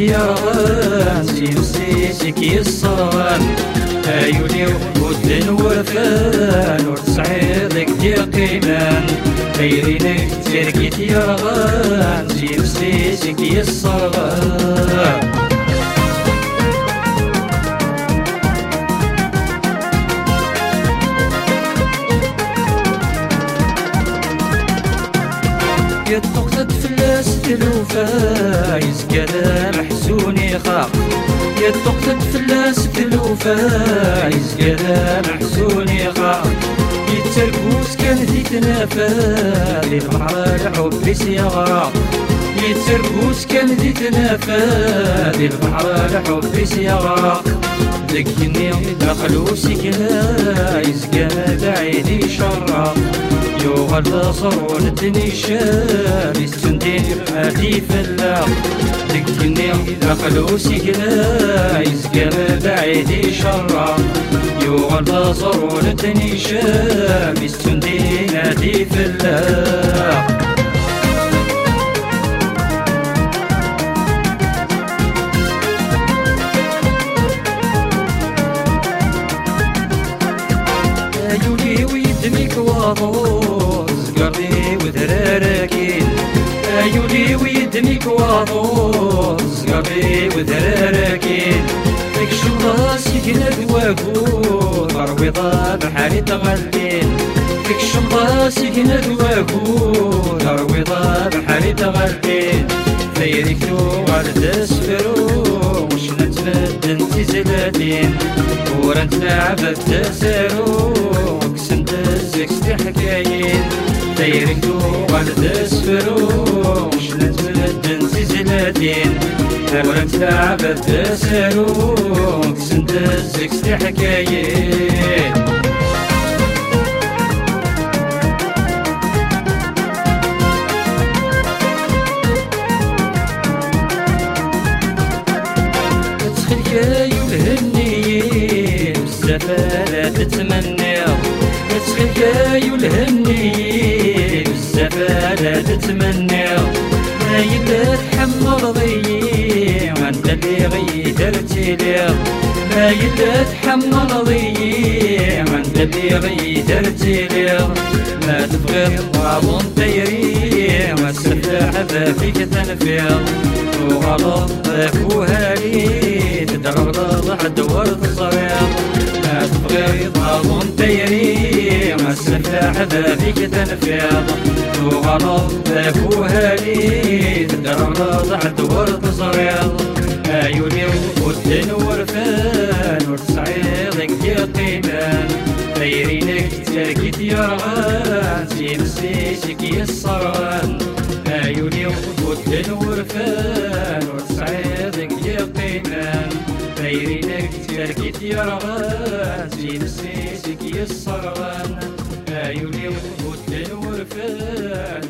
يرغان سيمسيسك يصران ايوني ودن ورفان ورتصعيدك دي قيمان خيرينك تركيت يرغان سيمسيسك يصران يتقصد فلاس تلوفا يزكى محسوني خاق. يتقصد فلاس تلوفا يزكى محسوني خاق. يتركوس كان ذي تنافى للبحر الحب سيغرق يتركوس كان ذي تنافى للبحر الحب سيغرق ذكني دخلو سكنا يزكى بعيد شرق يوغل صرون الدنيشان هاتي فلا ذكني دخلو سكنا يزكى بعيد شرق يوغل صرون الدنيشان يستندير هاتي فلا يولي ويدمك واضوز يولي ويدمك واضوز قربي وذراركين فيك شمراسي كنا دواكو ترويضا بحالي تغلين فيك شمراسي كنا دواكو ترويضا بحالي تغلين فيريك على تسفرو وش نتبدن تزلاتين ورانت لعبة تسارو كسنت الزكس حكايين على تسفرو وش نتبدن تزلاتين ورانت لعبة تسارو كسنت الزكس حكايين. بالزفالة تتمنى تخيل الهنيين ما يلا تحمل ضيي وانت اللي غيدر تليق ما يلا تحمل ضيي وانت اللي غيدر تليق ما تبغي غاضون تيري والسفاح فيك تنفيض وغلط فوهالي تدغرض عدور الصرير ما تبغي ضاضون تيري ما السفاح فيك تنفيض وغلط فوهالي تدغرض عدور الصرير عيوني ودن ورفان ورتصعيدك يقيمان غيرينك تركت يرغان سيمسيسك يسرغان عيوني ودن ورفان ورتصعيدك يقيمان غيرينك تركت يرغان سيمسيسك يسرغان عيوني ودن ورفان ورتصعيدك